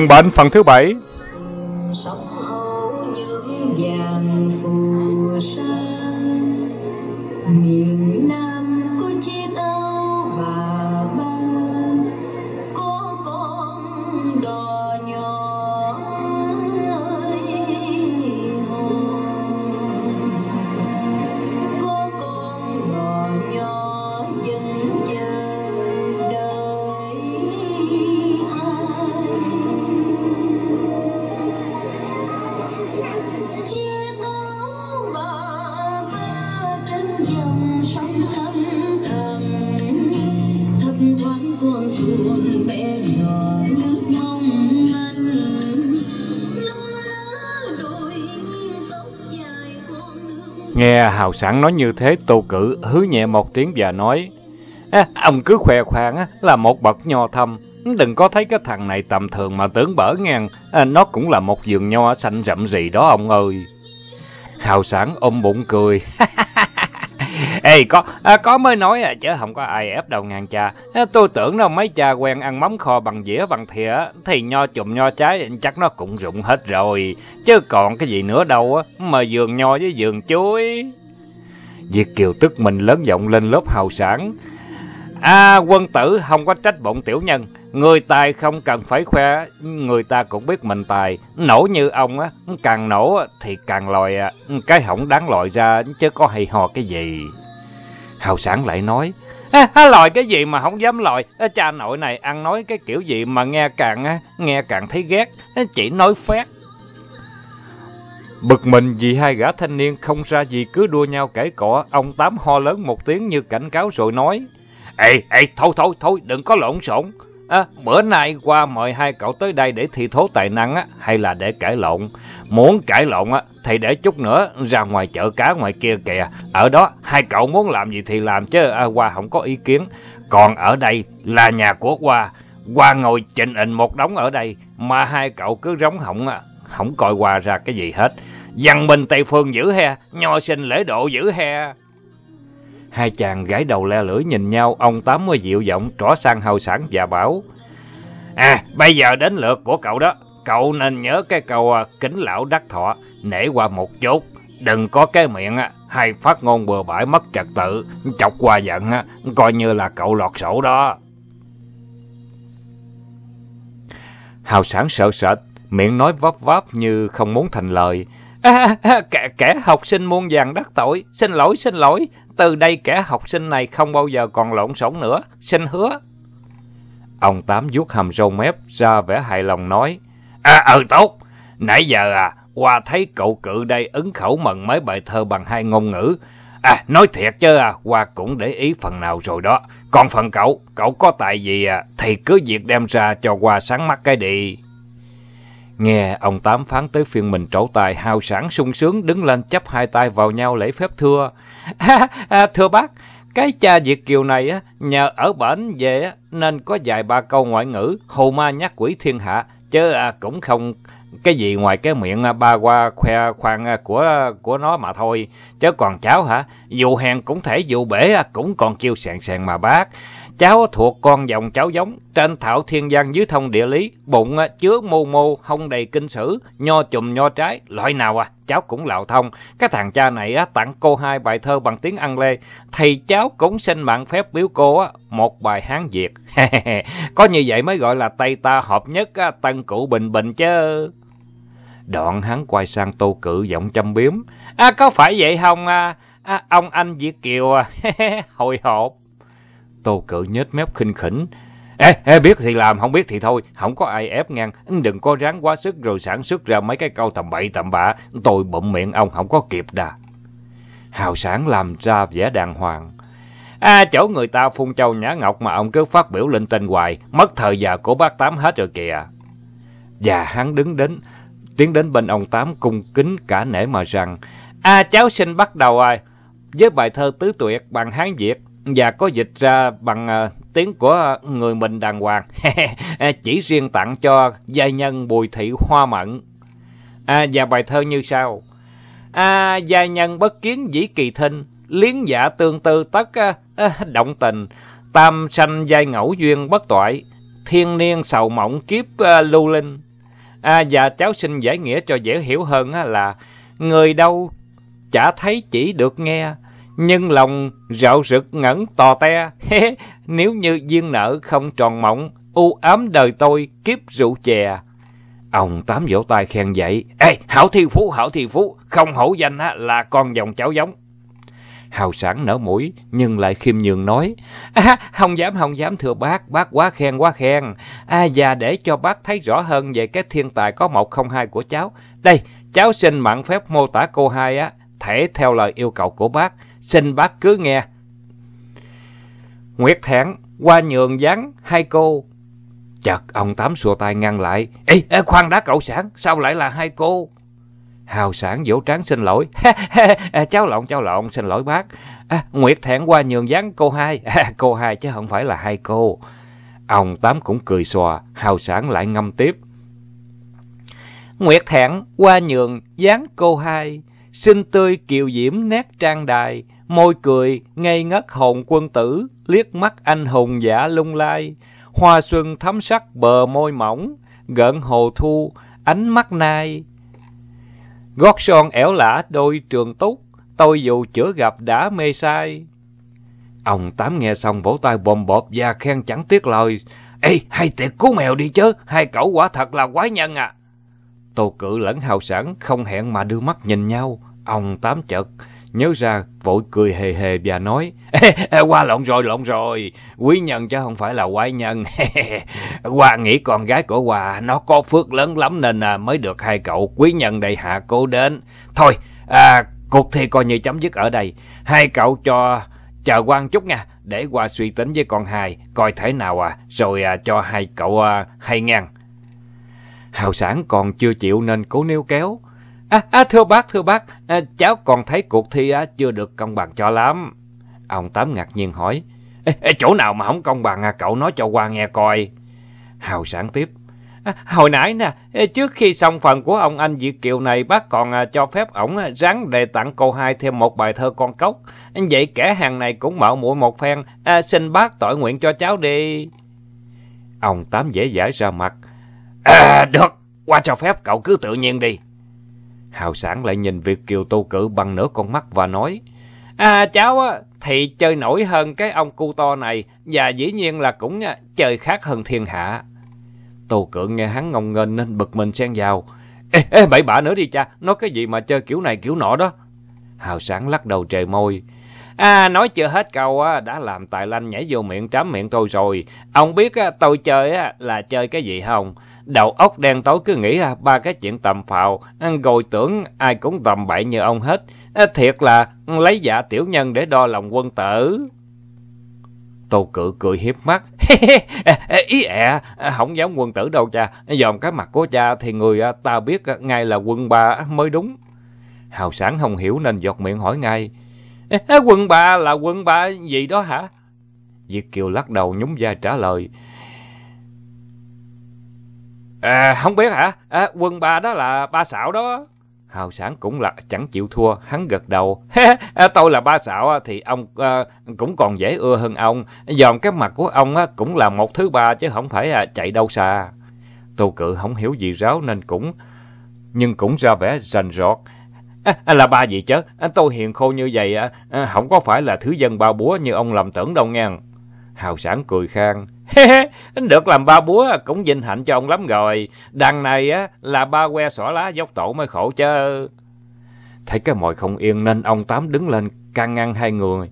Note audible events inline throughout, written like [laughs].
Đồng bệnh phần thứ bảy. Hào Sảng nói như thế, Tô Cử hứ nhẹ một tiếng và nói, à, ông cứ khoe khoang á, là một bậc nho thâm, đừng có thấy cái thằng này tầm thường mà tưởng bở ngang, à, nó cũng là một vườn nho xanh rậm rì đó ông ơi. Hào Sảng ôm bụng cười. [laughs] Ê, có à, có mới nói à, chứ không có ai ép đâu ngang cha. À, tôi tưởng đâu mấy cha quen ăn mắm kho bằng dĩa bằng thìa, thì nho chùm nho trái chắc nó cũng rụng hết rồi. Chứ còn cái gì nữa đâu á, mà vườn nho với vườn chuối. Diệt Kiều tức mình lớn giọng lên lớp hào sản. À, quân tử không có trách bọn tiểu nhân. Người tài không cần phải khoe, người ta cũng biết mình tài. Nổ như ông á, càng nổ thì càng lòi à. cái hỏng đáng lòi ra chứ có hay hò cái gì. Hào sản lại nói, à, à, lòi cái gì mà không dám lòi, à, cha nội này ăn nói cái kiểu gì mà nghe càng nghe càng thấy ghét, chỉ nói phét. Bực mình vì hai gã thanh niên không ra gì cứ đua nhau cãi cọ, ông Tám ho lớn một tiếng như cảnh cáo rồi nói. Ê, ê, thôi thôi thôi, đừng có lộn xộn. À, bữa nay qua mời hai cậu tới đây để thi thố tài năng á, hay là để cãi lộn? Muốn cãi lộn á, thì để chút nữa ra ngoài chợ cá ngoài kia kìa. Ở đó, hai cậu muốn làm gì thì làm chứ à, qua không có ý kiến. Còn ở đây là nhà của qua qua ngồi trình hình một đống ở đây, mà hai cậu cứ rống họng à không coi qua ra cái gì hết. Văn minh Tây Phương giữ he, nho sinh lễ độ giữ he. Hai chàng gái đầu le lưỡi nhìn nhau, ông Tám mới dịu giọng trỏ sang hào sản và bảo. À, bây giờ đến lượt của cậu đó. Cậu nên nhớ cái câu à, kính lão đắc thọ, nể qua một chút. Đừng có cái miệng á, hay phát ngôn bừa bãi mất trật tự, chọc qua giận à, coi như là cậu lọt sổ đó. Hào sản sợ sệt, miệng nói vấp váp như không muốn thành lời. À, à, kẻ, kẻ học sinh muôn vàng đắc tội, xin lỗi, xin lỗi. Từ đây kẻ học sinh này không bao giờ còn lộn xộn nữa, xin hứa. Ông Tám vuốt hàm râu mép ra vẻ hài lòng nói. À, ừ tốt, nãy giờ à, qua thấy cậu cự đây ứng khẩu mần mấy bài thơ bằng hai ngôn ngữ. À, nói thiệt chứ à, qua cũng để ý phần nào rồi đó. Còn phần cậu, cậu có tài gì à, thì cứ việc đem ra cho qua sáng mắt cái đi. Nghe ông Tám phán tới phiên mình trổ tài hào sản sung sướng đứng lên chấp hai tay vào nhau lễ phép thưa. À, à, thưa bác, cái cha Việt Kiều này á, nhờ ở bển về á, nên có vài ba câu ngoại ngữ hồ ma nhắc quỷ thiên hạ, chứ à, cũng không cái gì ngoài cái miệng à, ba qua khoe khoang à, của của nó mà thôi. Chứ còn cháu hả, dù hèn cũng thể dù bể à, cũng còn kêu sẹn sẹn mà bác. Cháu thuộc con dòng cháu giống, trên thảo thiên văn dưới thông địa lý, bụng chứa mô mô, không đầy kinh sử, nho chùm nho trái, loại nào à, cháu cũng lạo thông. Cái thằng cha này á, tặng cô hai bài thơ bằng tiếng Ăn Lê, thì cháu cũng xin mạng phép biếu cô á, một bài Hán Việt. [laughs] Có như vậy mới gọi là Tây ta hợp nhất, á, tân cụ bình bình chứ. Đoạn hắn quay sang tô cự giọng châm biếm. À, có phải vậy không? À, à, ông anh Việt Kiều à, [laughs] hồi hộp. Tô cự nhếch mép khinh khỉnh. Ê, ê, biết thì làm, không biết thì thôi, không có ai ép ngang. Đừng có ráng quá sức rồi sản xuất ra mấy cái câu tầm bậy tầm bạ. Tôi bụm miệng ông không có kịp đà. Hào sản làm ra vẻ đàng hoàng. À, chỗ người ta phun châu nhã ngọc mà ông cứ phát biểu linh tinh hoài, mất thời giờ của bác Tám hết rồi kìa. Và hắn đứng đến, tiến đến bên ông Tám cung kính cả nể mà rằng, À, cháu xin bắt đầu à, với bài thơ tứ tuyệt bằng Hán Việt và có dịch ra bằng ờ, tiếng của người mình đàng hoàng. [laughs] Ờ, chỉ riêng tặng cho giai nhân Bùi Thị Hoa Mận. À, và bài thơ như sau. À, giai nhân bất kiến dĩ kỳ thinh, liến giả tương tư tất ờ, động tình, tam sanh giai ngẫu duyên bất toại, thiên niên sầu mộng kiếp lưu linh. À, và cháu xin giải nghĩa cho dễ hiểu hơn là người đâu chả thấy chỉ được nghe, nhưng lòng rạo rực ngẩn tò te. Nếu như duyên nợ không tròn mộng, u ám đời tôi kiếp rượu chè. Ông Tám vỗ tay khen dậy. Ê, hảo thi phú, hảo thi phú, không hổ danh á, là con dòng cháu giống. Hào sản nở mũi, nhưng lại khiêm nhường nói. À, không dám, không dám thưa bác, bác quá khen, quá khen. À, và để cho bác thấy rõ hơn về cái thiên tài có một không hai của cháu. Đây, cháu xin mạn phép mô tả cô hai á, thể theo lời yêu cầu của bác. Xin bác cứ nghe. Nguyệt thẹn, qua nhường dáng hai cô. Chợt ông Tám xua tay ngăn lại. Ê, ê khoan đã cậu sản, sao lại là hai cô? Hào sản vỗ trán xin lỗi. [laughs] cháu lộn, cháu lộn, xin lỗi bác. À, Nguyệt thẹn qua nhường dáng cô hai. [laughs] À, cô hai chứ không phải là hai cô. Ông Tám cũng cười xòa, hào sản lại ngâm tiếp. Nguyệt thẹn qua nhường dáng cô hai. Xinh tươi kiều diễm nét trang đài. Môi cười, ngây ngất hồn quân tử. Liếc mắt anh hùng giả lung lai. Hoa xuân thắm sắc bờ môi mỏng. Gợn hồ thu, ánh mắt nai Gót son ẻo lả đôi trường túc, tôi dù chữa gặp đã mê sai. Ông Tám nghe xong vỗ tay bồm bộp và khen chẳng tiếc lời. Ê, hay tiệc cú mèo đi chứ, hai cậu quả thật là quái nhân à. Tô cự lẫn hào sản không hẹn mà đưa mắt nhìn nhau. Ông Tám chợt nhớ ra vội cười hề hề và nói Ê, qua lộn rồi lộn rồi. Quý nhân chứ không phải là quái nhân. [laughs] Qua nghĩ con gái của hòa nó có phước lớn lắm nên à, mới được hai cậu quý nhân đầy hạ cô đến. Thôi à, cuộc thi coi như chấm dứt ở đây. Hai cậu cho chờ quan chút nha để qua suy tính với con hai coi thế nào à. Rồi à, cho hai cậu à, hay ngang hào sản còn chưa chịu nên cố níu kéo À, à, thưa bác, thưa bác, à, cháu còn thấy cuộc thi à, chưa được công bằng cho lắm. Ông Tám ngạc nhiên hỏi, ê, ê, chỗ nào mà không công bằng à, cậu nói cho qua nghe coi. Hào sản tiếp, à, hồi nãy nè, trước khi xong phần của ông anh Việt Kiều này, bác còn à, cho phép ổng à, ráng đề tặng cô hai thêm một bài thơ con cốc. Vậy kẻ hàng này cũng mạo muội một phen, à, xin bác tội nguyện cho cháu đi. Ông Tám dễ dãi ra mặt, à, được, qua cho phép cậu cứ tự nhiên đi. Hào sản lại nhìn Việt Kiều tô cử bằng nửa con mắt và nói, À cháu á, thì chơi nổi hơn cái ông cu to này, và dĩ nhiên là cũng chơi khác hơn thiên hạ. Tô cử nghe hắn ngông nghênh nên bực mình xen vào. Ê, ê, bậy bạ nữa đi cha, nói cái gì mà chơi kiểu này kiểu nọ đó. Hào sản lắc đầu trời môi. À, nói chưa hết câu á, đã làm tài lanh nhảy vô miệng trám miệng tôi rồi. Ông biết á, tôi chơi á, là chơi cái gì không? Đầu óc đen tối cứ nghĩ à, ba cái chuyện tầm phào, rồi tưởng ai cũng tầm bậy như ông hết. À, thiệt là lấy dạ tiểu nhân để đo lòng quân tử. Tô cự cười hiếp mắt. [laughs] Ý ẹ, không giống quân tử đâu cha. Dòm cái mặt của cha thì người à, ta biết à, ngay là quân ba mới đúng. Hào sản không hiểu nên giọt miệng hỏi ngay. Quân ba là quân ba gì đó hả? Diệt Kiều lắc đầu nhún vai trả lời. À, không biết hả? À, quân ba đó là ba xạo đó. Hào sản cũng là chẳng chịu thua, hắn gật đầu. [laughs] à, tôi là ba xạo thì ông à, cũng còn dễ ưa hơn ông. Dòm cái mặt của ông á, cũng là một thứ ba chứ không phải à, chạy đâu xa. Tô cự không hiểu gì ráo nên cũng... Nhưng cũng ra vẻ rành rọt. À, à là ba gì chứ? À, tôi hiền khô như vậy, à, không có phải là thứ dân ba búa như ông lầm tưởng đâu nghe. Hào sản cười khang. Được làm ba búa cũng vinh hạnh cho ông lắm rồi. Đằng này á là ba que xỏ lá dốc tổ mới khổ chứ. Thấy cái mồi không yên nên ông Tám đứng lên can ngăn hai người.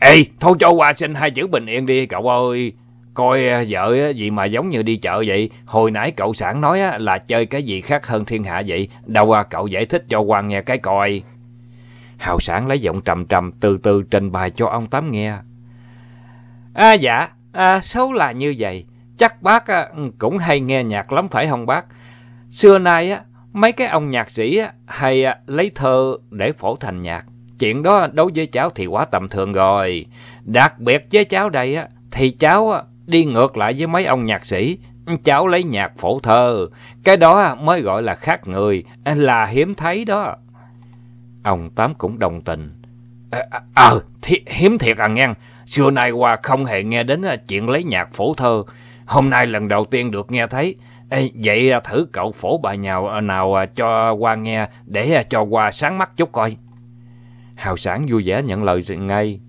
Ê, thôi cho qua xin hai chữ bình yên đi cậu ơi. Coi à, vợ à, gì mà giống như đi chợ vậy. Hồi nãy cậu sản nói à, là chơi cái gì khác hơn thiên hạ vậy. Đâu qua cậu giải thích cho quan nghe cái coi. Hào sản lấy giọng trầm trầm từ từ trình bày cho ông Tám nghe. À dạ, À, xấu là như vậy. Chắc bác à, cũng hay nghe nhạc lắm phải không bác? Xưa nay á, mấy cái ông nhạc sĩ á, hay à, lấy thơ để phổ thành nhạc. Chuyện đó đối với cháu thì quá tầm thường rồi. Đặc biệt với cháu đây á, thì cháu á, đi ngược lại với mấy ông nhạc sĩ. Cháu lấy nhạc phổ thơ. Cái đó à, mới gọi là khác người, à, là hiếm thấy đó. Ông Tám cũng đồng tình. Ờ, à, à, hiếm thiệt à ngang, Xưa nay qua không hề nghe đến ờ, chuyện lấy nhạc phổ thơ. Hôm nay lần đầu tiên được nghe thấy. Ê, vậy thử cậu phổ bài nhào nào cho qua nghe để cho qua sáng mắt chút coi. Hào sản vui vẻ nhận lời ngay.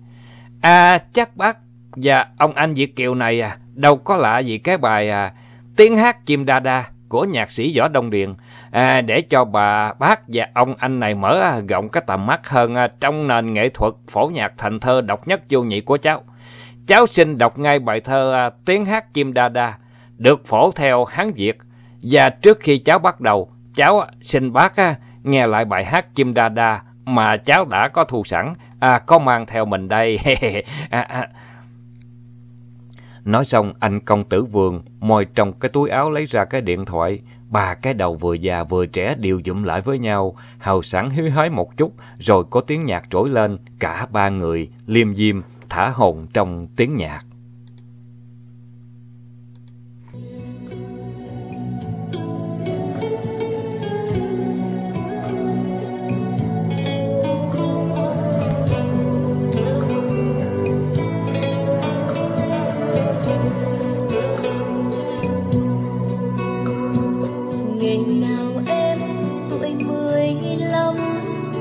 À chắc bác và ông anh Việt Kiều này à, đâu có lạ gì cái bài à, tiếng hát chim đa đa của nhạc sĩ Võ Đông Điền à, để cho bà bác và ông anh này mở rộng cái tầm mắt hơn à, trong nền nghệ thuật phổ nhạc thành thơ độc nhất vô nhị của cháu. Cháu xin đọc ngay bài thơ à, tiếng hát chim đa đa được phổ theo Hán Việt và trước khi cháu bắt đầu cháu xin bác à, nghe lại bài hát chim đa đa mà cháu đã có thu sẵn à, có mang theo mình đây. [laughs] à, à. Nói xong, anh công tử vườn moi trong cái túi áo lấy ra cái điện thoại. Ba cái đầu vừa già vừa trẻ đều dụm lại với nhau, hào sảng hí hái một chút, rồi có tiếng nhạc trỗi lên, cả ba người liêm diêm thả hồn trong tiếng nhạc. ngày nào em tuổi mười lăm,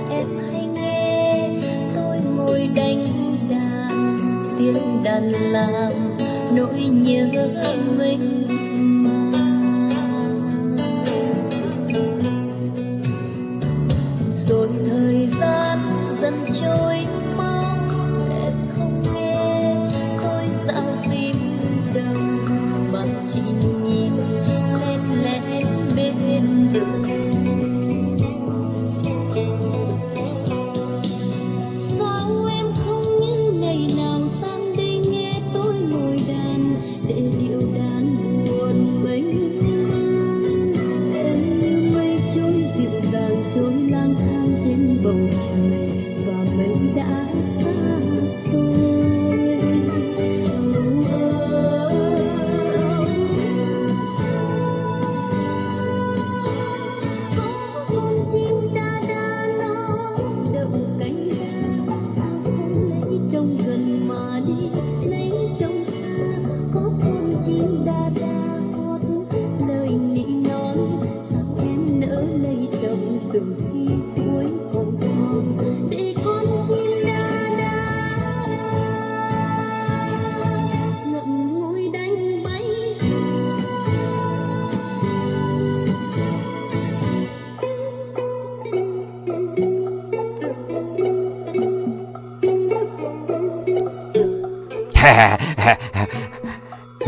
em hay nghe tôi ngồi đánh đàn, tiếng đàn làm nỗi nhớ mình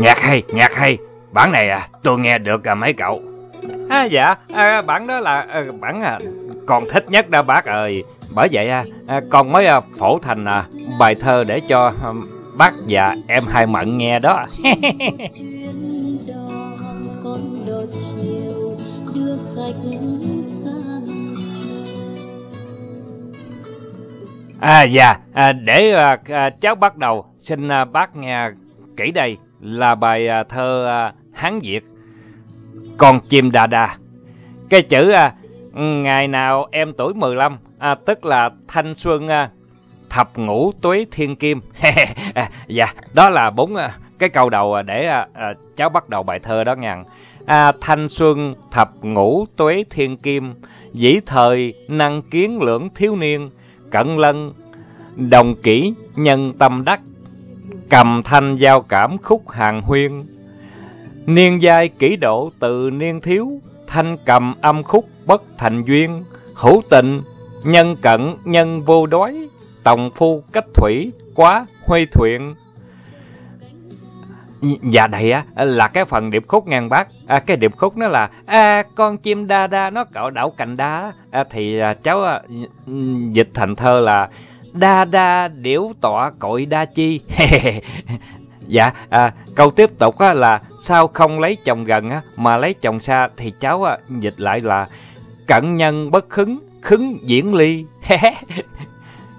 nhạc hay, nhạc hay. Bản này à, tôi nghe được à, mấy cậu. À, dạ, à, bản đó là à, bản à, con thích nhất đó bác ơi. Bởi vậy à, à con mới à, phổ thành à, bài thơ để cho à, bác và em hai mận nghe đó. [laughs] À dạ, à, để à, à, cháu bắt đầu, xin à, bác nghe kỹ đây là bài à, thơ à, Hán Việt. Con chim đà đà. Cái chữ à, ngày nào em tuổi 15, à, tức là thanh xuân à, thập ngũ tuế thiên kim. [laughs] à, dạ, đó là bốn à, cái câu đầu để à, à, cháu bắt đầu bài thơ đó ngàn. À, thanh xuân thập ngũ tuế thiên kim, dĩ thời năng kiến lưỡng thiếu niên, cận lân đồng Kỹ nhân tâm đắc cầm thanh giao cảm khúc hàng huyên. Niên giai kỷ độ từ niên thiếu thanh cầm âm khúc bất thành duyên. Hữu tình nhân cận nhân vô đói tòng phu cách thủy quá huê thuyện. Dạ đây á là cái phần điệp khúc ngang bác. À, cái điệp khúc nó là à, con chim đa đa nó cạo đảo cành đá. À, thì à, cháu à, dịch thành thơ là đa đa điểu tọa cội đa chi. [laughs] dạ, à, câu tiếp tục á, là sao không lấy chồng gần á, mà lấy chồng xa thì cháu á, dịch lại là cận nhân bất khứng, khứng diễn ly. [laughs]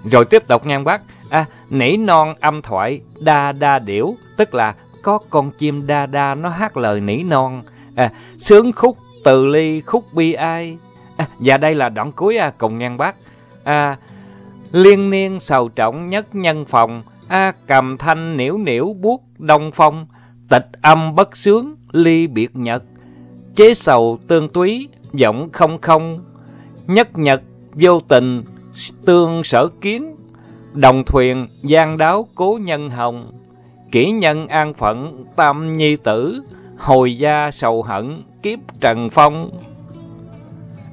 Rồi tiếp tục ngang bác. À, nỉ non âm thoại đa đa điểu, tức là có con chim đa đa nó hát lời nỉ non. À, sướng khúc từ ly khúc bi ai. À, và đây là đoạn cuối à, cùng ngang bác. À, liên niên sầu trọng nhất nhân phòng, a cầm thanh niễu niễu buốt đông phong, tịch âm bất sướng, ly biệt nhật, chế sầu tương túy, giọng không không, nhất nhật vô tình, tương sở kiến, đồng thuyền gian đáo cố nhân hồng, kỹ nhân an phận tam nhi tử, hồi gia sầu hận kiếp trần phong.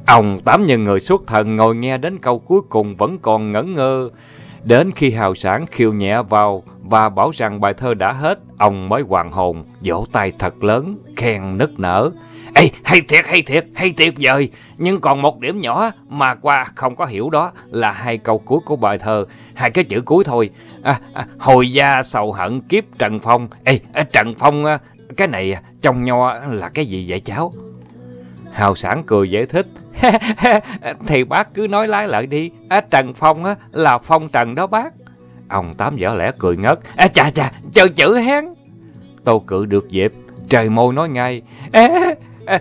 Ông tám nhân người xuất thần ngồi nghe đến câu cuối cùng vẫn còn ngẩn ngơ. Đến khi hào sản khiêu nhẹ vào và bảo rằng bài thơ đã hết, ông mới hoàn hồn, vỗ tay thật lớn, khen nức nở. Ê, hay thiệt, hay thiệt, hay tuyệt vời. Nhưng còn một điểm nhỏ mà qua không có hiểu đó là hai câu cuối của bài thơ. Hai cái chữ cuối thôi. À, à, hồi gia sầu hận kiếp Trần Phong. Ê, à, Trần Phong, à, cái này à, trong nho là cái gì vậy cháu? Hào sản cười giải thích. [laughs] thì bác cứ nói lái lại đi. À, Trần Phong á, là Phong Trần đó bác. Ông Tám dở lẽ cười ngất. À, chà chà, chờ chữ hén. Tô cự được dịp. Trời môi nói ngay. À,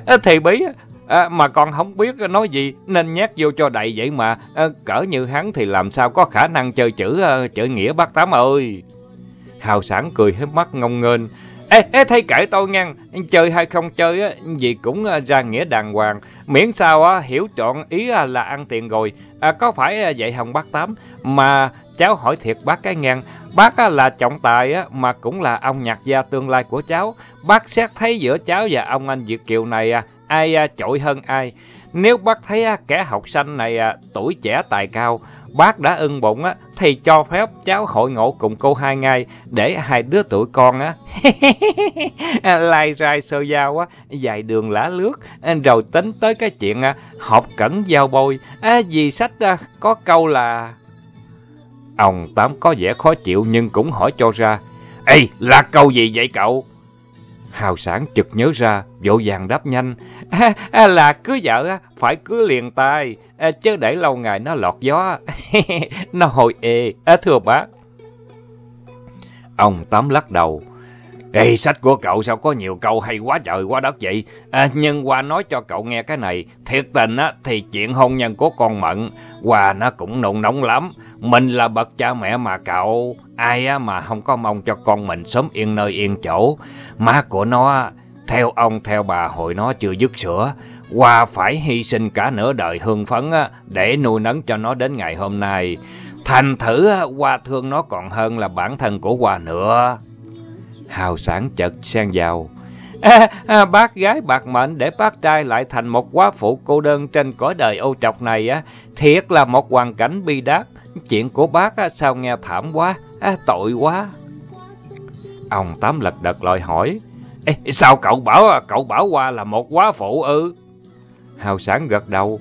à, thì bí à, mà con không biết nói gì nên nhét vô cho đầy vậy mà. À, cỡ như hắn thì làm sao có khả năng chơi chữ uh, chữ nghĩa bác Tám ơi. Hào sản cười hết mắt ngông nghênh. Ê, ê, thấy kể tôi nha, chơi hay không chơi á, gì cũng à, ra nghĩa đàng hoàng. Miễn sao á, hiểu trọn ý à, là ăn tiền rồi. À, có phải à, vậy không bác Tám? Mà cháu hỏi thiệt bác cái ngang. Bác á, là trọng tài á, mà cũng là ông nhạc gia tương lai của cháu. Bác xét thấy giữa cháu và ông anh Việt Kiều này à, ai à, trội hơn ai. Nếu bác thấy à, kẻ học sinh này à, tuổi trẻ tài cao, bác đã ưng bụng á, thì cho phép cháu hội ngộ cùng cô hai ngày để hai đứa tuổi con á. [laughs] Lai rai sơ dao á dài đường lá lướt. Rồi tính tới cái chuyện họp học cẩn giao bôi. À, vì sách à, có câu là ông tám có vẻ khó chịu nhưng cũng hỏi cho ra. Ê là câu gì vậy cậu? Hào sản chực nhớ ra vội vàng đáp nhanh. À, à, là cưới vợ phải cưới liền tay à, chứ để lâu ngày nó lọt gió. [laughs] Nó hồi ê. À, thưa bác ông tám lắc đầu. Ê, sách của cậu sao có nhiều câu hay quá trời quá đất vậy? À, nhưng qua nói cho cậu nghe cái này, thiệt tình á thì chuyện hôn nhân của con Mận, Hòa nó cũng nụng nóng lắm. Mình là bậc cha mẹ mà cậu, ai á mà không có mong cho con mình sớm yên nơi yên chỗ. Má của nó, theo ông theo bà hồi nó chưa dứt sữa, Hòa phải hy sinh cả nửa đời hương phấn á, để nuôi nấng cho nó đến ngày hôm nay. Thành thử qua thương nó còn hơn là bản thân của Hòa nữa. Hào sản chợt sang vào. [laughs] À, à, bác gái bạc mệnh để bác trai lại thành một quá phụ cô đơn trên cõi đời ô trọc này á, thiệt là một hoàn cảnh bi đát. Chuyện của bác á, sao nghe thảm quá, à, tội quá. Ông Tám lật đật lòi hỏi, Ê, sao cậu bảo cậu bảo qua là một quá phụ ư? Hào sản gật đầu.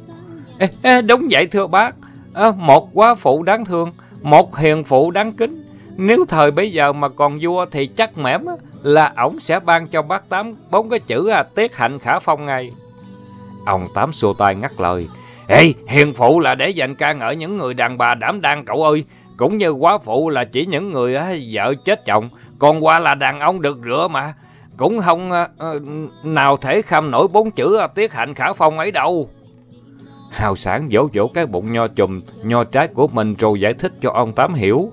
Ê, ê, đúng vậy thưa bác, à, một quá phụ đáng thương, một hiền phụ đáng kính. Nếu thời bây giờ mà còn vua thì chắc mẻm là ổng sẽ ban cho bác Tám bốn cái chữ à, tiết hạnh khả phong ngay. Ông Tám xua tay ngắt lời. Ê, hiền phụ là để dành ca ngợi những người đàn bà đảm đang cậu ơi. Cũng như quá phụ là chỉ những người á, vợ chết chồng. Còn qua là đàn ông được rửa mà. Cũng không à, ờ, nào thể kham nổi bốn chữ à, tiết hạnh khả phong ấy đâu. Hào sản vỗ vỗ cái bụng nho chùm, nho trái của mình rồi giải thích cho ông Tám hiểu.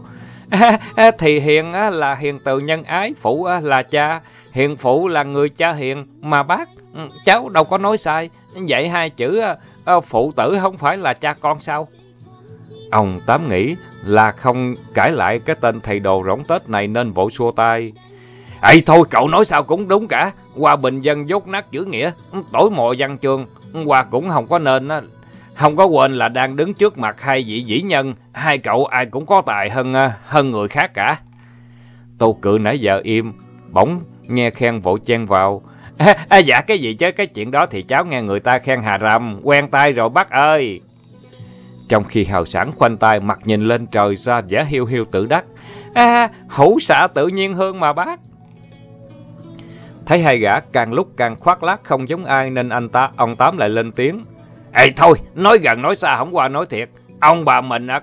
[laughs] Thì hiền là hiền từ nhân ái, phụ là cha, hiền phụ là người cha hiền, mà bác, ừ, cháu đâu có nói sai, vậy hai chữ ờ, phụ tử không phải là cha con sao? Ông Tám nghĩ là không cãi lại cái tên thầy đồ rỗng Tết này nên vội xua tay. ấy thôi cậu nói sao cũng đúng cả, qua bình dân dốt nát chữ nghĩa, tối mộ văn chương, qua cũng không có nên không có quên là đang đứng trước mặt hai vị vĩ nhân, hai cậu ai cũng có tài hơn à, hơn người khác cả. Tô cự nãy giờ im, bỗng nghe khen vội chen vào. [laughs] À, à, dạ cái gì chứ, cái chuyện đó thì cháu nghe người ta khen hà rầm, quen tay rồi bác ơi. Trong khi hào sản khoanh tay mặt nhìn lên trời ra vẻ hiu hiu tự đắc. À, hữu xạ tự nhiên hơn mà bác. Thấy hai gã càng lúc càng khoác lác không giống ai nên anh ta, ông Tám lại lên tiếng. Ê thôi, nói gần nói xa không qua nói thiệt. Ông bà mình á,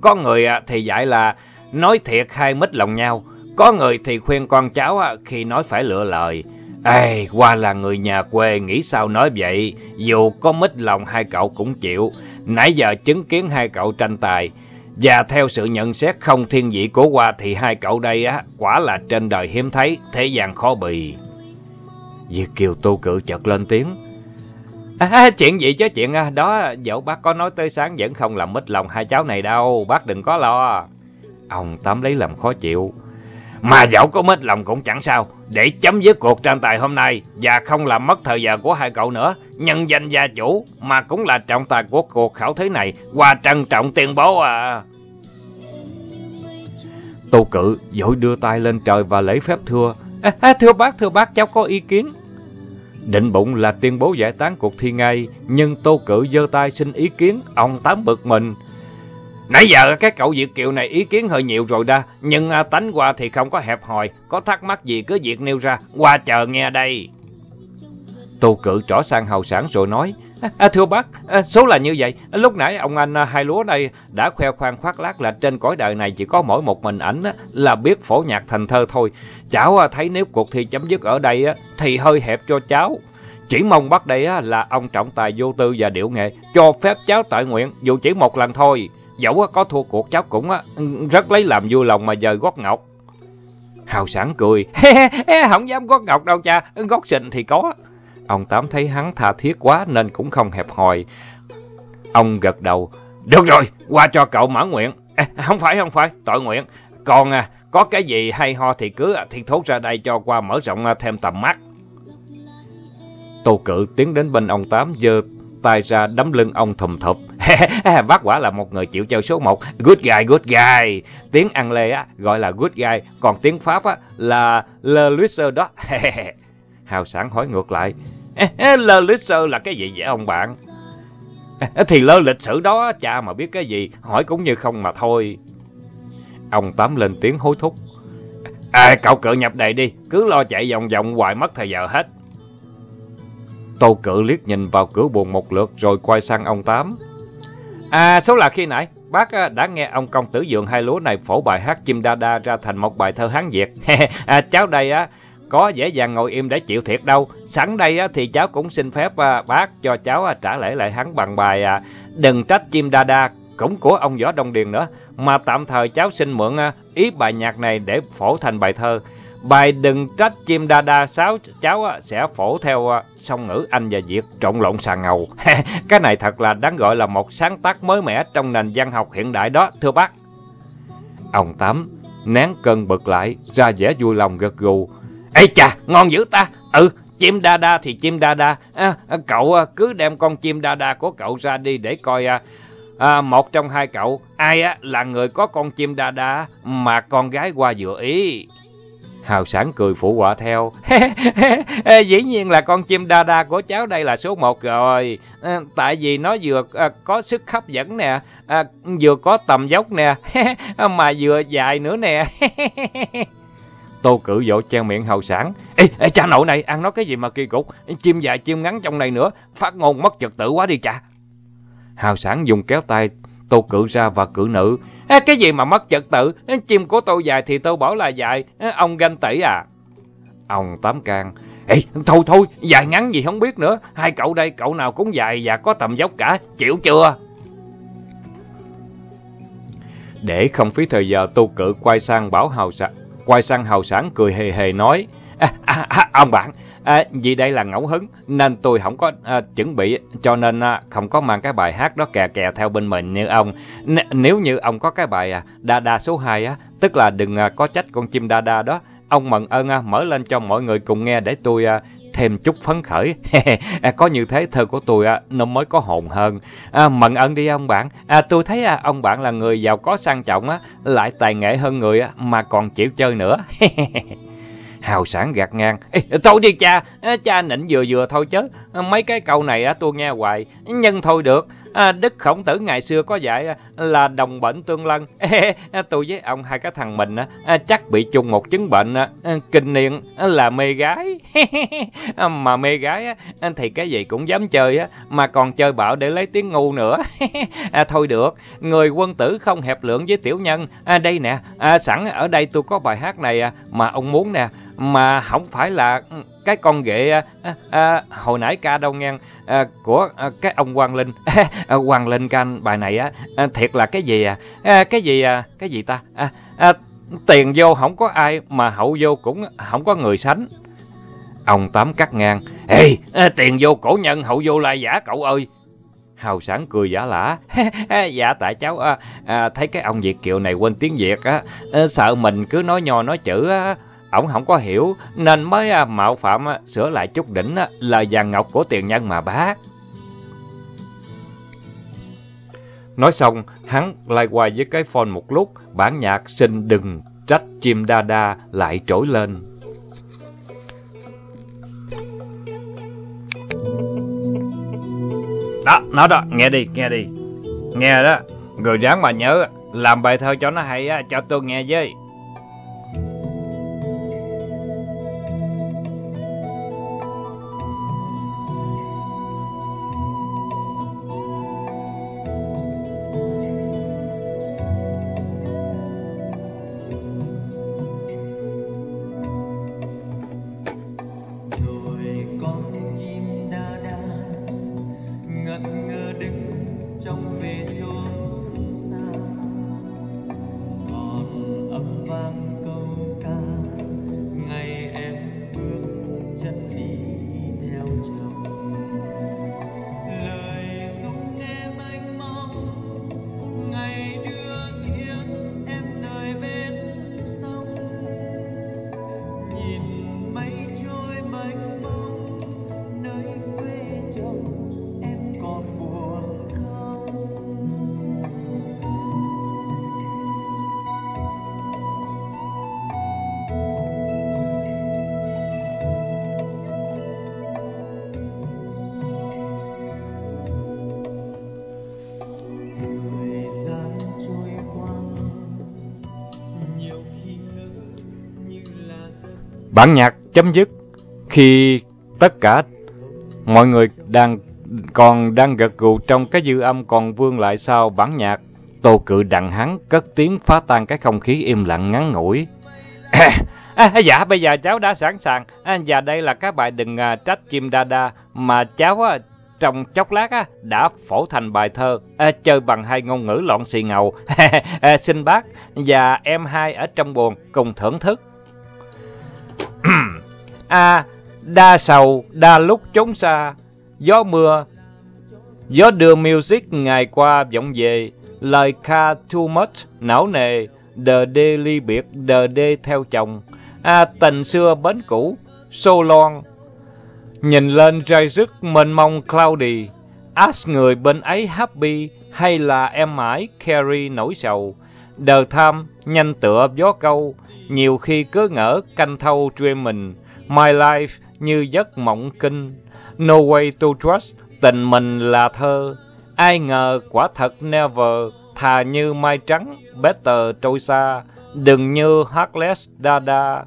có người thì dạy là nói thiệt hai mít lòng nhau. Có người thì khuyên con cháu khi nói phải lựa lời. Ê, qua là người nhà quê, nghĩ sao nói vậy. Dù có mít lòng hai cậu cũng chịu. Nãy giờ chứng kiến hai cậu tranh tài. Và theo sự nhận xét không thiên vị của qua thì hai cậu đây á, quả là trên đời hiếm thấy, thế gian khó bì. Diệt Kiều tu Cự chợt lên tiếng. À, [laughs] chuyện gì chứ chuyện à, đó, dẫu bác có nói tới sáng vẫn không làm mít lòng hai cháu này đâu, bác đừng có lo. Ông Tám lấy làm khó chịu. Mà dẫu có mít lòng cũng chẳng sao, để chấm dứt cuộc tranh tài hôm nay và không làm mất thời giờ của hai cậu nữa. Nhân danh gia chủ mà cũng là trọng tài của cuộc khảo thí này, qua trân trọng tuyên bố à. Tô Cự dội đưa tay lên trời và lấy phép thưa. À, [laughs] à, thưa bác, thưa bác, cháu có ý kiến. Định bụng là tuyên bố giải tán cuộc thi ngay, nhưng Tô Cự giơ tay xin ý kiến, ông Tám bực mình. Nãy giờ các cậu Việt Kiều này ý kiến hơi nhiều rồi đa, nhưng à, tánh qua thì không có hẹp hòi, có thắc mắc gì cứ việc nêu ra, qua chờ nghe đây. Tô Cự trỏ sang hào sản rồi nói, à, thưa bác, số là như vậy, lúc nãy ông anh hai lúa đây đã khoe khoang khoác lác là trên cõi đời này chỉ có mỗi một mình ảnh là biết phổ nhạc thành thơ thôi. Cháu thấy nếu cuộc thi chấm dứt ở đây thì hơi hẹp cho cháu. Chỉ mong bác đây là ông trọng tài vô tư và điệu nghệ, cho phép cháu tại nguyện dù chỉ một lần thôi. Dẫu có thua cuộc cháu cũng rất lấy làm vui lòng mà dời gót ngọc. Hào sản cười. không dám gót ngọc đâu cha, gót sình thì có. Ông Tám thấy hắn tha thiết quá nên cũng không hẹp hòi. Ông gật đầu. Được rồi, qua cho cậu mở nguyện. À, không phải, không phải, tội nguyện. Còn à, có cái gì hay ho thì cứ à, thiên thốt ra đây cho qua mở rộng à, thêm tầm mắt. Tô Cự tiến đến bên ông Tám giơ tay ra đấm lưng ông thùm thụp. Bác quả là một người chịu chơi số một. Good guy, good guy. Tiếng Anh Lê á, gọi là good guy, còn tiếng Pháp á, là le loser đó. Hào sản hỏi ngược lại. [laughs] Lơ lịch sử là cái gì vậy ông bạn? [laughs] Thì lơ lịch sử đó cha mà biết cái gì, hỏi cũng như không mà thôi. Ông Tám lên tiếng hối thúc. À, cậu cự nhập đầy đi, cứ lo chạy vòng vòng hoài mất thời giờ hết. Tô cự liếc nhìn vào cửa buồn một lượt rồi quay sang ông Tám. À, số là khi nãy, bác à, đã nghe ông công tử dượng hai lúa này phổ bài hát chim đa đa ra thành một bài thơ Hán Việt. [laughs] à, cháu đây á, có dễ dàng ngồi im để chịu thiệt đâu. Sẵn đây thì cháu cũng xin phép à, bác cho cháu à, trả lễ lại hắn bằng bài à, Đừng trách chim đa đa, cũng của ông Võ Đông Điền nữa. Mà tạm thời cháu xin mượn ý bài nhạc này để phổ thành bài thơ. Bài Đừng trách chim đa đa sáu cháu sẽ phổ theo song ngữ Anh và Việt trộn lộn xà ngầu. [laughs] Cái này thật là đáng gọi là một sáng tác mới mẻ trong nền văn học hiện đại đó, thưa bác. Ông Tám nén cơn bực lại, ra vẻ vui lòng gật gù. Ê chà, ngon dữ ta. Ừ, chim đa đa thì chim đa đa. À, cậu à, cứ đem con chim đa đa của cậu ra đi để coi à. à, một trong hai cậu ai á là người có con chim đa đa mà con gái qua dựa ý. Hào sản cười phụ họa theo. [laughs] Dĩ nhiên là con chim đa đa của cháu đây là số một rồi. À, tại vì nó vừa à, có sức hấp dẫn nè, à, vừa có tầm dốc nè, [laughs] mà vừa dài nữa nè. [laughs] Tô cử vỗ chen miệng hào sản. Ê, ê, cha nội này, ăn nói cái gì mà kỳ cục, chim dài chim ngắn trong này nữa, phát ngôn mất trật tự quá đi cha. Hào sản dùng kéo tay Tô cử ra và cử nữ. Ê, cái gì mà mất trật tự, chim của tôi dài thì tôi bảo là dài, ông ganh tỉ à. Ông tám can. Ê, thôi thôi, dài ngắn gì không biết nữa, hai cậu đây, cậu nào cũng dài và có tầm dốc cả, chịu chưa? Để không phí thời giờ, Tô Cử quay sang bảo Hào Sản, quay sang hào sản cười hề hề nói, à, à, à, ông bạn, à, vì đây là ngẫu hứng nên tôi không có à, chuẩn bị cho nên à, không có mang cái bài hát đó kè kè theo bên mình như ông. N nếu như ông có cái bài à, đa đa số 2 á, tức là đừng à, có trách con chim đa đa đó, ông mận ơn à, mở lên cho mọi người cùng nghe để tôi à, thêm chút phấn khởi. [laughs] à, có như thế thơ của tôi à, nó mới có hồn hơn. À, mận ơn đi ông bạn. À, tôi thấy à, ông bạn là người giàu có sang trọng á, lại tài nghệ hơn người á, mà còn chịu chơi nữa. [laughs] Hào sản gạt ngang. Ê, thôi đi cha, cha nịnh vừa vừa thôi chứ. Mấy cái câu này á tôi nghe hoài, nhưng thôi được. À, Đức Khổng Tử ngày xưa có dạy à, là đồng bệnh tương lân. [laughs] tôi với ông hai cái thằng mình à, à, chắc bị chung một chứng bệnh kinh niên là mê gái. [laughs] mà mê gái thì cái gì cũng dám chơi mà còn chơi bạo để lấy tiếng ngu nữa. [laughs] à, thôi được, người quân tử không hẹp lượng với tiểu nhân. À, đây nè, à, sẵn ở đây tôi có bài hát này mà ông muốn nè mà không phải là cái con ghệ à, à, à, hồi nãy ca đâu nghe à, của à, cái ông quang Linh. [laughs] à, Linh ca bài này á à, thiệt là cái gì à? à cái gì à? Cái gì ta? À, à, tiền vô không có ai mà hậu vô cũng không có người sánh. Ông Tám cắt ngang. Ê, à, tiền vô cổ nhân hậu vô là giả cậu ơi. Hào sáng cười giả lả. [laughs] À, dạ tại cháu à, à, thấy cái ông Việt Kiều này quên tiếng Việt á, à, sợ mình cứ nói nho nói chữ á, ổng không có hiểu nên mới à, mạo phạm à, sửa lại chút đỉnh à, lời vàng ngọc của tiền nhân mà bá. Nói xong, hắn lai qua với cái phone một lúc, bản nhạc xin đừng trách chim đa đa lại trỗi lên. Đó, nó đó, nghe đi, nghe đi. Nghe đó, người ráng mà nhớ, làm bài thơ cho nó hay á, cho tôi nghe với. Bản nhạc chấm dứt khi tất cả mọi người đang còn đang gật gù trong cái dư âm còn vương lại sau bản nhạc. Tô cự đặng hắn cất tiếng phá tan cái không khí im lặng ngắn ngủi. [coughs] À, dạ bây giờ cháu đã sẵn sàng à, và đây là các bài đừng à, trách chim đa đa mà cháu à, trong chốc lát á, đã phổ thành bài thơ à, chơi bằng hai ngôn ngữ loạn xì ngầu [laughs] à, xin bác và em hai ở trong buồn cùng thưởng thức [clears throat] à, đa sầu, đa lúc trốn xa, gió mưa, gió đưa music ngày qua vọng về, lời ca too much, não nề, đờ đê ly biệt, đờ đê theo chồng, à, tình xưa bến cũ, sô long. Nhìn lên trai rứt mênh mông cloudy, ask người bên ấy happy hay là em mãi carry nỗi sầu, đờ tham nhanh tựa gió câu, nhiều khi cứ ngỡ canh thâu dreaming, my life như giấc mộng kinh, no way to trust, tình mình là thơ, ai ngờ quả thật never, thà như mai trắng, better trôi xa, đừng như heartless dada.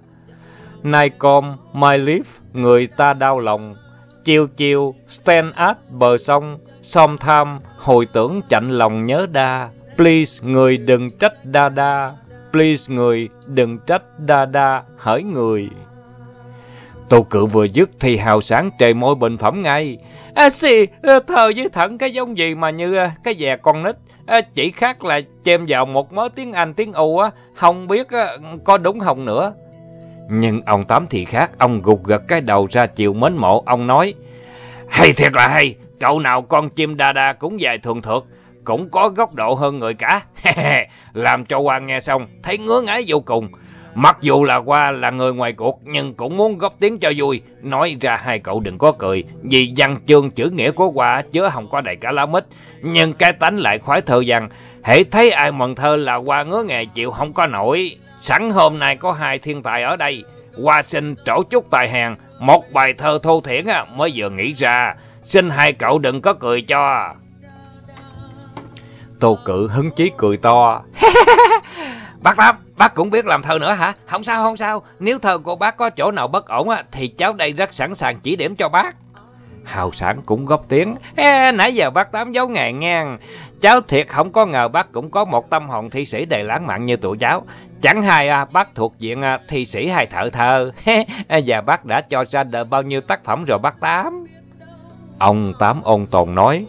Nicom, my life, người ta đau lòng, chiều chiều, stand at bờ sông, som tham, hồi tưởng chạnh lòng nhớ đa, please người đừng trách đa đa. Please người, đừng trách đa đa, hỡi người. Tô cự vừa dứt thì hào sáng trề môi bình phẩm ngay. À xì, ờ, thơ với thận cái giống gì mà như ờ, cái dè con nít. À, chỉ khác là chêm vào một mớ tiếng Anh tiếng Âu á, không biết á, có đúng không nữa. Nhưng ông Tám thì khác, ông gục gật cái đầu ra chiều mến mộ, ông nói. Hay thiệt là hay, cậu nào con chim đa đa cũng dài thường thượt, cũng có góc độ hơn người cả. [laughs] Làm cho qua nghe xong, thấy ngứa ngái vô cùng. Mặc dù là qua là người ngoài cuộc, nhưng cũng muốn góp tiếng cho vui. Nói ra hai cậu đừng có cười, vì văn chương chữ nghĩa của qua chứ không có đầy cả lá mít. Nhưng cái tánh lại khoái thơ văn. Hãy thấy ai mần thơ là qua ngứa nghề chịu không có nổi. Sẵn hôm nay có hai thiên tài ở đây. Qua xin trổ chút tài hàng, một bài thơ thô thiển mới vừa nghĩ ra. Xin hai cậu đừng có cười cho. Tô Cự hứng chí cười to. [laughs] bác Pháp, bác cũng biết làm thơ nữa hả? Không sao, không sao. Nếu thơ của bác có chỗ nào bất ổn á, thì cháu đây rất sẵn sàng chỉ điểm cho bác. Hào sản cũng góp tiếng. Ê, nãy giờ bác Tám giấu nghề ngang. Cháu thiệt không có ngờ bác cũng có một tâm hồn thi sĩ đầy lãng mạn như tụi cháu. Chẳng hay à, bác thuộc diện à, thi sĩ hay thợ thơ. Và bác đã cho ra đời bao nhiêu tác phẩm rồi bác Tám? Ông Tám ôn tồn nói.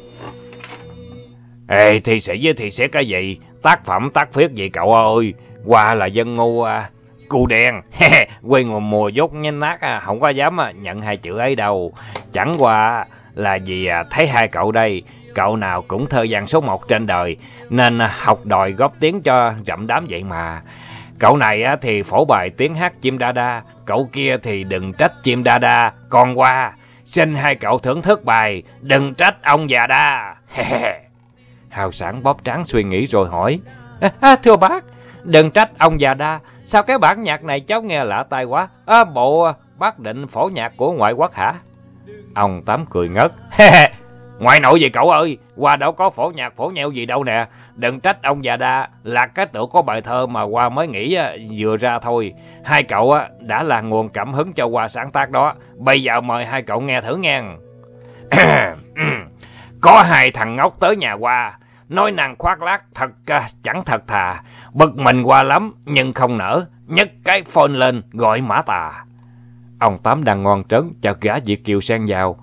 Ê, thi sĩ với thi sĩ cái gì? Tác phẩm tác viết gì cậu ơi? Qua là dân ngu à. Cù đen, [laughs] quê ngồi mùa dốt nhanh nát à, không có dám à, nhận hai chữ ấy đâu. Chẳng qua là vì à, thấy hai cậu đây, cậu nào cũng thơ gian số một trên đời, nên à, học đòi góp tiếng cho rậm đám vậy mà. Cậu này á, thì phổ bài tiếng hát chim đa đa, cậu kia thì đừng trách chim đa đa, còn qua, xin hai cậu thưởng thức bài, đừng trách ông già đa. Hào sản bóp trắng suy nghĩ rồi hỏi, à, thưa bác, đừng trách ông già đa, sao cái bản nhạc này cháu nghe lạ tai quá, à, bộ à, bác định phổ nhạc của ngoại quốc hả? Ông Tám cười ngất, ngoại nội gì cậu ơi, qua đâu có phổ nhạc phổ nheo gì đâu nè. Đừng trách ông già đa là cái tựa có bài thơ mà qua mới nghĩ à, vừa ra thôi. Hai cậu à, đã là nguồn cảm hứng cho qua sáng tác đó. Bây giờ mời hai cậu nghe thử nghe. [clears throat] có hai thằng ngốc tới nhà qua. Nói nàng khoác lác, thật à, chẳng thật thà. Bực mình qua lắm, nhưng không nở. Nhấc cái phone lên, gọi mã tà. Ông Tám đang ngon trớn, chợt gã Việt Kiều xen vào.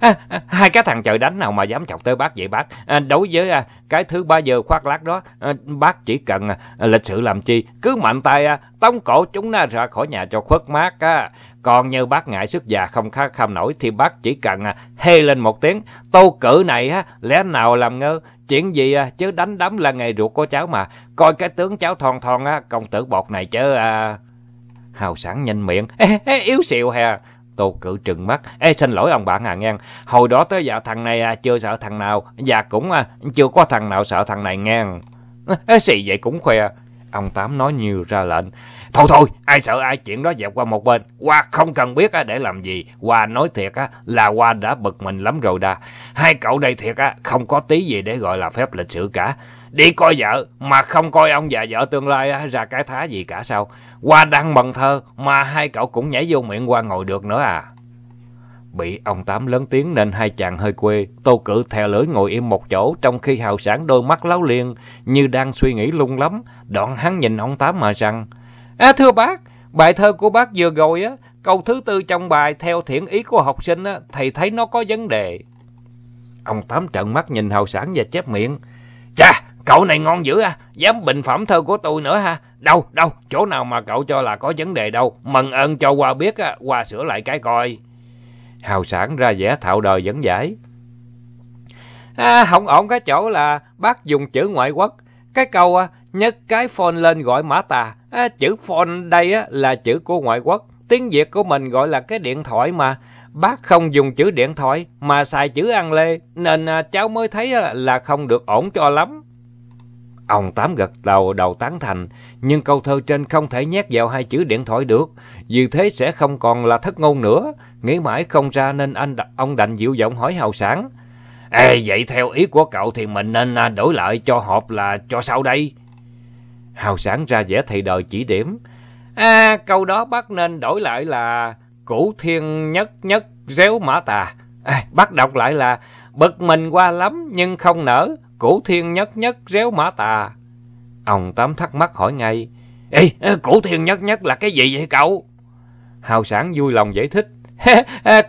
À, hai cái thằng trời đánh nào mà dám chọc tới bác vậy bác? À, đối với à, cái thứ ba giờ khoác lác đó à, bác chỉ cần à, lịch sự làm chi cứ mạnh tay à, tống cổ chúng nó ra khỏi nhà cho khuất mát á còn như bác ngại sức già không khá kham nổi thì bác chỉ cần à, hê lên một tiếng tô cử này á lẽ nào làm ngơ? Chuyện gì à, chứ đánh đấm là nghề ruột của cháu mà. Coi cái tướng cháu thon thon á công tử bột này chứ à... hào sản nhanh miệng ê, ê, yếu xìu hè Tô cử trừng mắt. Ê, xin lỗi ông bạn à ngang. Hồi đó tới giờ thằng này à, chưa sợ thằng nào. Và cũng à, chưa có thằng nào sợ thằng này ngang. Ê, xì vậy cũng khoe. Ông Tám nói nhiều ra lệnh. Thôi thôi, ai sợ ai chuyện đó dẹp qua một bên. Hoa không cần biết để làm gì. Hoa nói thiệt là Hoa đã bực mình lắm rồi đa. Hai cậu đây thiệt không có tí gì để gọi là phép lịch sự cả. Đi coi vợ mà không coi ông già vợ tương lai ra cái thá gì cả sao. Qua đang bần thơ mà hai cậu cũng nhảy vô miệng qua ngồi được nữa à. Bị ông Tám lớn tiếng nên hai chàng hơi quê, tô cử thè lưỡi ngồi im một chỗ trong khi hào sản đôi mắt láo liên như đang suy nghĩ lung lắm. Đoạn hắn nhìn ông Tám mà rằng, À thưa bác, bài thơ của bác vừa rồi á, câu thứ tư trong bài theo thiện ý của học sinh á, thầy thấy nó có vấn đề. Ông Tám trợn mắt nhìn hào sản và chép miệng. Chà, cậu này ngon dữ à, dám bình phẩm thơ của tôi nữa ha. Đâu, đâu, chỗ nào mà cậu cho là có vấn đề đâu. Mừng ơn cho qua biết, Hoa sửa lại cái coi. Hào sản ra vẻ thạo đời dẫn giải. À, không ổn cái chỗ là bác dùng chữ ngoại quốc. Cái câu nhấc cái phone lên gọi mã tà. À, chữ phone đây á, là chữ của ngoại quốc. Tiếng Việt của mình gọi là cái điện thoại mà. Bác không dùng chữ điện thoại mà xài chữ ăn lê. Nên à, cháu mới thấy là không được ổn cho lắm. Ông Tám gật đầu đầu tán thành, nhưng câu thơ trên không thể nhét vào hai chữ điện thoại được, vì thế sẽ không còn là thất ngôn nữa. Nghĩ mãi không ra nên anh ông đành dịu giọng hỏi hào sản. Ê, vậy theo ý của cậu thì mình nên à, đổi lại cho hộp là cho sao đây? Hào sản ra vẻ thầy đời chỉ điểm. À, câu đó bác nên đổi lại là củ thiên nhất nhất réo mã tà. À, bác đọc lại là bực mình qua lắm nhưng không nở, Cổ thiên nhất nhất réo mã tà. Ông Tám thắc mắc hỏi ngay. Ê, cổ thiên nhất nhất là cái gì vậy cậu? Hào sản vui lòng giải thích.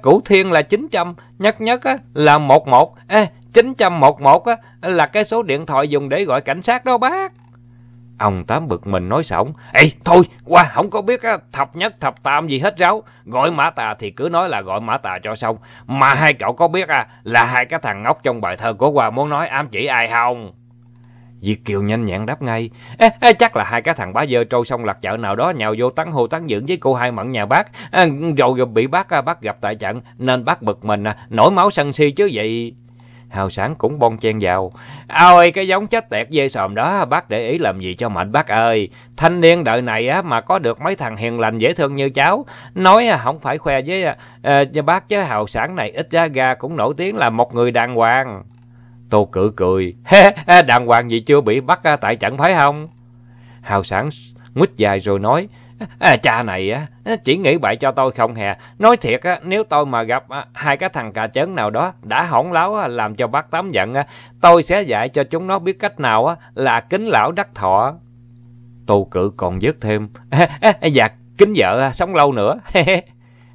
Cổ thiên là 900, nhất nhất là 11. 911 là cái số điện thoại dùng để gọi cảnh sát đó bác. Ông Tám bực mình nói sổng. Ê, thôi, qua không có biết thập nhất thập tam gì hết ráo. Gọi mã tà thì cứ nói là gọi mã tà cho xong. Mà hai cậu có biết à, là hai cái thằng ngốc trong bài thơ của Hoa muốn nói ám chỉ ai không? Diệt Kiều nhanh nhẹn đáp ngay. Ê, ê, chắc là hai cái thằng bá dơ trâu sông lạc chợ nào đó nhào vô tán hồ tán dưỡng với cô hai mận nhà bác. À, rồi bị bác à, bác gặp tại trận nên bác bực mình à, nổi máu sân si chứ vậy. Hào sản cũng bon chen vào. Ôi, cái giống chết tiệt dê sòm đó, bác để ý làm gì cho mạnh bác ơi. Thanh niên đời này á mà có được mấy thằng hiền lành dễ thương như cháu. Nói không phải khoe với à, à, cho bác chứ hào sản này ít ra ga cũng nổi tiếng là một người đàng hoàng. Tô cử cười. đàng hoàng gì chưa bị bắt à, tại trận phải không? Hào sản nguyết dài rồi nói. À, cha này á, chỉ nghĩ bậy cho tôi không hè. Nói thiệt á, nếu tôi mà gặp á, hai cái thằng cà chớn nào đó đã hỏng láo á, làm cho bác Tám giận á, tôi sẽ dạy cho chúng nó biết cách nào á, là kính lão đắc thọ. Tô cử còn dứt thêm. [laughs] À, dạ, kính vợ à, sống lâu nữa. [laughs]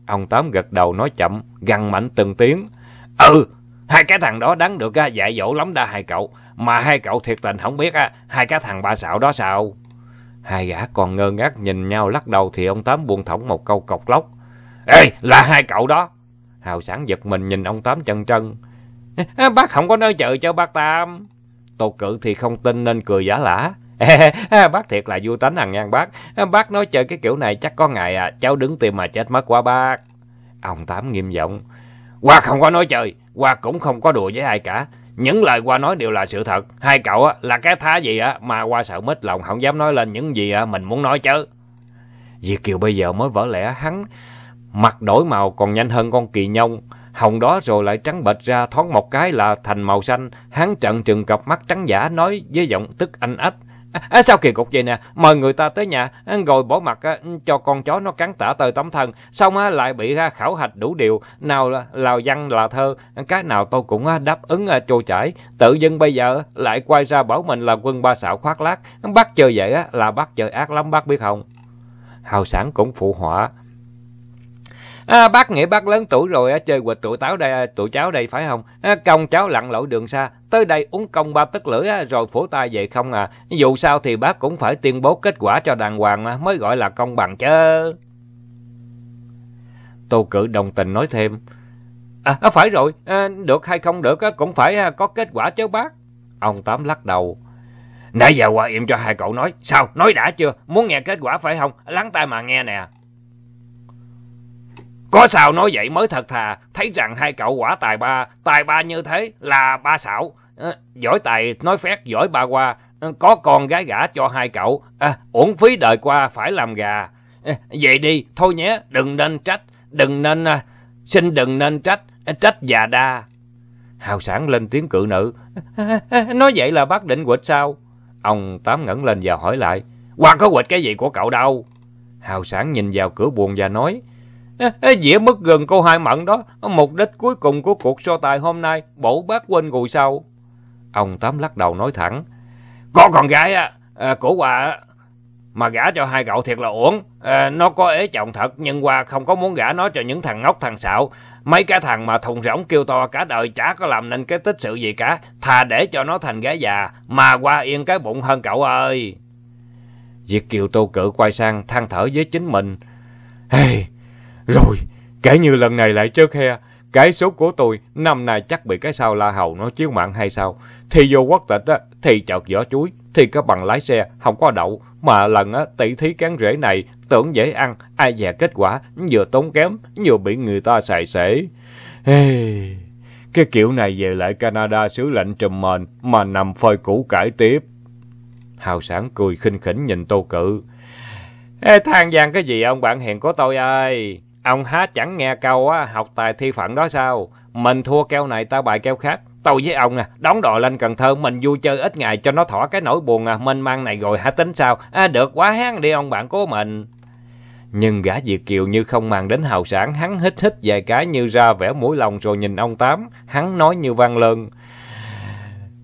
Ông Tám gật đầu nói chậm, gằn mạnh từng tiếng. Ừ, hai cái thằng đó đáng được à, dạy dỗ lắm đa hai cậu. Mà hai cậu thiệt tình không biết á, hai cái thằng ba xạo đó sao? Hai gã còn ngơ ngác nhìn nhau lắc đầu thì ông Tám buông thõng một câu cọc lóc. Ê, là hai cậu đó. Hào sản giật mình nhìn ông Tám chân chân, bác không có nói chờ cho bác tam. Tô cử thì không tin nên cười giả lả. bác thiệt là vui tánh hàng ngang bác. Bác nói chơi cái kiểu này chắc có ngày à, cháu đứng tìm mà chết mất quá bác. Ông Tám nghiêm giọng. Qua không có nói chơi, qua cũng không có đùa với ai cả. Những lời qua nói đều là sự thật. Hai cậu á, là cái thá gì á mà qua sợ mít lòng không dám nói lên những gì á, mình muốn nói chứ. Diệt Kiều bây giờ mới vỡ lẽ hắn mặt đổi màu còn nhanh hơn con kỳ nhông. Hồng đó rồi lại trắng bệch ra thoáng một cái là thành màu xanh. Hắn trận trừng cặp mắt trắng giả nói với giọng tức anh ách. [laughs] À, sao kỳ cục vậy nè, mời người ta tới nhà, à, rồi bỏ mặt à, cho con chó nó cắn tả tơi tấm thân, xong à, lại bị khảo hạch đủ điều, nào là văn là thơ, cái nào tôi cũng đáp ứng trôi chảy. Tự dưng bây giờ lại quay ra bảo mình là quân ba xạo khoác lác, bắt chơi vậy là bắt chơi ác lắm bác biết không? Hào sản cũng phụ họa. À, bác nghĩ bác lớn tuổi rồi, chơi quịch tụi táo đây, à, tụi cháu đây phải không? À, công cháu lặn lội đường xa, tới đây uống công ba tức lưỡi rồi phủ tay về không à. Dù sao thì bác cũng phải tuyên bố kết quả cho đàng hoàng mới gọi là công bằng chứ. Tô cử đồng tình nói thêm. À, à phải rồi, à, được hay không được cũng phải à, có kết quả chứ bác. Ông Tám lắc đầu. Nãy giờ qua im cho hai cậu nói. Sao? Nói đã chưa? Muốn nghe kết quả phải không? Lắng tai mà nghe nè. Có sao nói vậy mới thật thà, thấy rằng hai cậu quả tài ba, tài ba như thế là ba xảo. À, giỏi tài nói phét, giỏi ba qua, à, có con gái gả cho hai cậu, à, uổng phí đời qua phải làm gà. À, vậy đi, thôi nhé, đừng nên trách, đừng nên, à, xin đừng nên trách, à, trách già đa. Hào sản lên tiếng cự nữ. À, à, nói vậy là bác định quỵt sao? Ông Tám ngẩng lên và hỏi lại. Qua có quỵt cái gì của cậu đâu? Hào sản nhìn vào cửa buồn và nói. Dĩa mất gần cô hai mận đó, mục đích cuối cùng của cuộc so tài hôm nay, bổ bác quên gùi sau. Ông Tám lắc đầu nói thẳng. Có con gái á, à, của quà mà gả cho hai cậu thiệt là uổng. À, nó có ế chồng thật, nhưng qua không có muốn gả nó cho những thằng ngốc thằng xạo. Mấy cái thằng mà thùng rỗng kêu to cả đời chả có làm nên cái tích sự gì cả. Thà để cho nó thành gái già, mà qua yên cái bụng hơn cậu ơi. Diệt Kiều Tô Cự quay sang than thở với chính mình. Hey, rồi, kể như lần này lại chớ he, cái số của tôi năm nay chắc bị cái sao la hầu nó chiếu mạng hay sao. Thì vô quốc tịch á, thì chợt vỏ chuối, thì các bằng lái xe không có đậu. Mà lần á, tỷ thí cán rễ này tưởng dễ ăn, ai dè kết quả, vừa tốn kém, vừa bị người ta xài xể. Ê, cái kiểu này về lại Canada xứ lạnh trùm mền mà nằm phơi củ cải tiếp. Hào sản cười khinh khỉnh nhìn tô cự. Ê, than gian cái gì ông bạn hiền của tôi ơi? Ông há chẳng nghe câu á, học tài thi phận đó sao? Mình thua keo này ta bài keo khác. Tôi với ông nè, đón đò lên Cần Thơ, mình vui chơi ít ngày cho nó thỏa cái nỗi buồn à, mênh mang này rồi hả tính sao? À, được quá hán đi ông bạn của mình. Nhưng gã Việt Kiều như không màng đến hào sản, hắn hít hít vài cái như ra vẻ mũi lòng rồi nhìn ông Tám, hắn nói như vang lơn.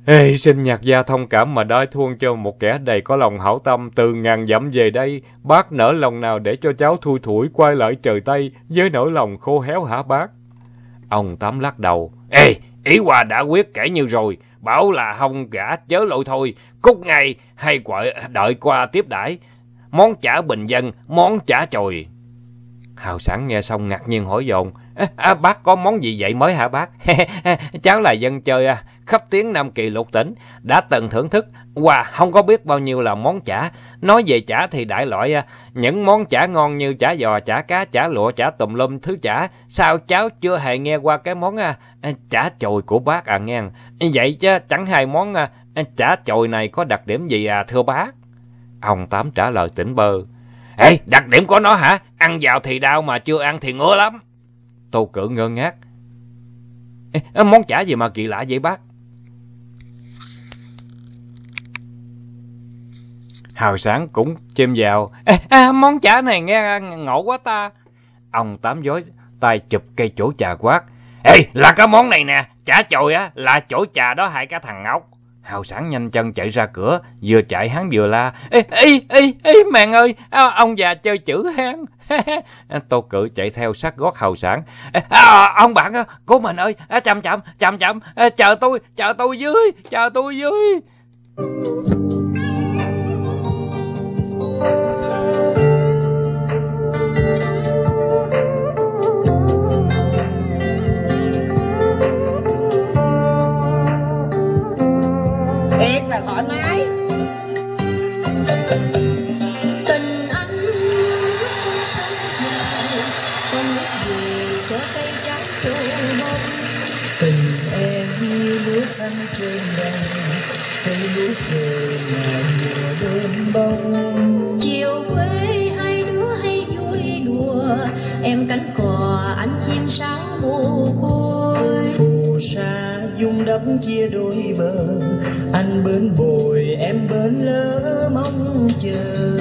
Ê, xin nhạc gia thông cảm mà đai thuông cho một kẻ đầy có lòng hảo tâm từ ngàn dặm về đây. Bác nỡ lòng nào để cho cháu thui thủi quay lại trời Tây với nỗi lòng khô héo hả bác? Ông Tám lắc đầu. Ê, ý hòa đã quyết kể như rồi. Bảo là không gã chớ lội thôi. Cút ngay hay quậy đợi qua tiếp đãi Món chả bình dân, món chả chồi. Hào sản nghe xong ngạc nhiên hỏi dồn. À, bác có món gì vậy mới hả bác? [laughs] Cháu là dân chơi à, khắp tiếng Nam Kỳ lục tỉnh, đã từng thưởng thức, wow, không có biết bao nhiêu là món chả. Nói về chả thì đại loại, à, những món chả ngon như chả giò, chả cá, chả lụa, chả tùm lum thứ chả. Sao cháu chưa hề nghe qua cái món à, chả chồi của bác à nghe. Vậy chứ chẳng hai món à, chả chồi này có đặc điểm gì à thưa bác? Ông Tám trả lời tỉnh bơ. Ê, đặc điểm của nó hả? Ăn vào thì đau mà chưa ăn thì ngứa lắm. Tô cử ngơ ngác. Ê, món chả gì mà kỳ lạ vậy bác? Hào Sáng cũng chêm vào. Ê, à, món chả này nghe ngộ quá ta. Ông tám dối tay chụp cây chỗ trà quát. Ê, là cái món này nè, chả chồi á, là chỗ trà đó hại cả thằng ngốc Hào sản nhanh chân chạy ra cửa, vừa chạy hắn vừa la. Ê, ê, ê, ê, màng ơi, à, ông già chơi chữ hắn. [laughs] Tô cử chạy theo sát gót Hào Sáng. À, ông bạn, của mình ơi, à, chậm chậm, chậm chậm, à, chờ tôi, chờ tôi dưới, chờ tôi dưới. Trên đồng thấy lúc về là mùa đơn bông chiều quê hai đứa hay vui đùa, em cánh cò anh chim sáo mồ côi. Phù sa dung đắp chia đôi bờ anh bên bồi em bên lỡ mong chờ.